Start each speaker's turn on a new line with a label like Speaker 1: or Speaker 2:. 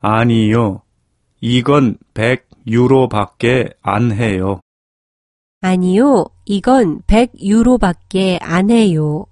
Speaker 1: 아니요. 이건 100유로밖에 안 해요.
Speaker 2: 아니요, 이건 100유로밖에 안 해요.